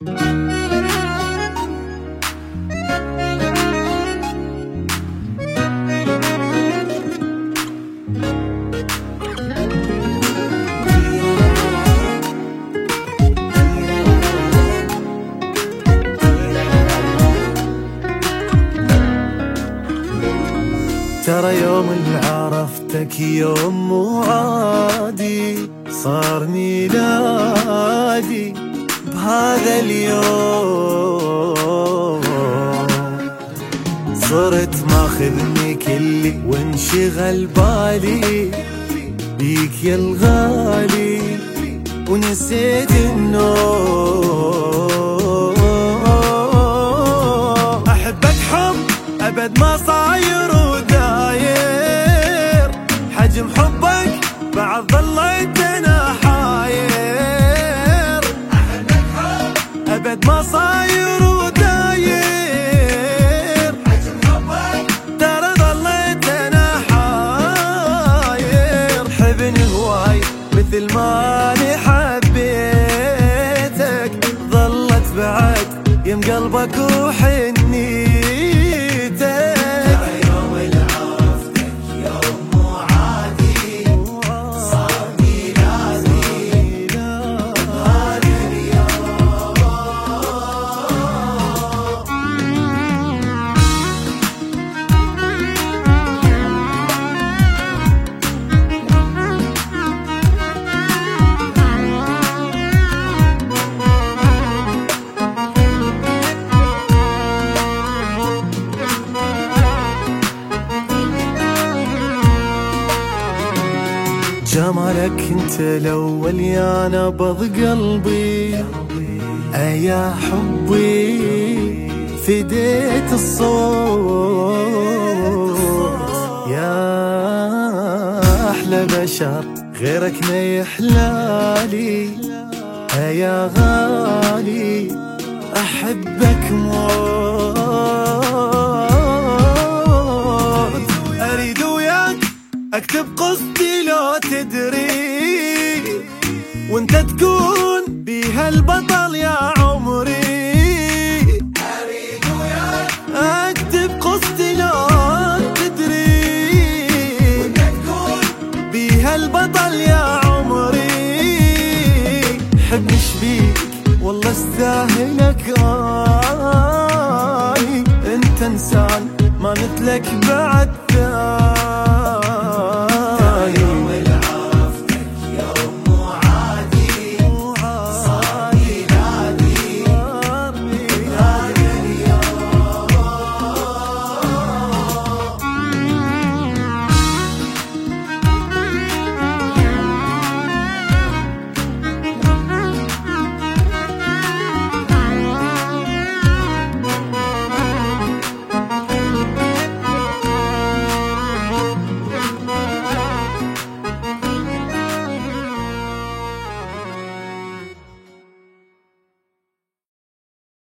ترى يوم اللي عرفتك يوم مو عادي صار ميلادي بهذا اليوم. صرت ماخذني كلي وانشغل بالي. بيك يا الغالي ونسيت النوم. أحبك حب أبد ما صاير وداير حجم حبك بعد ظليت مثل ما اني حبيتك ظلت بعد يم قلبك وحنيتك جمالك انت الأول يا نبض قلبي. ايا حبي فديت الصوت. يا أحلى بشر غيرك ما يحلالي. يا غالي أحبك موت. أريد وياك أكتب لو تدري وانت تكون بيها البطل يا عمري. اريد يا أكتب قصتي لو تدري. وانت تكون بيها البطل يا عمري. حبني شبيك والله استاهلك آي انت إنسان ما مثلك بعد ثاني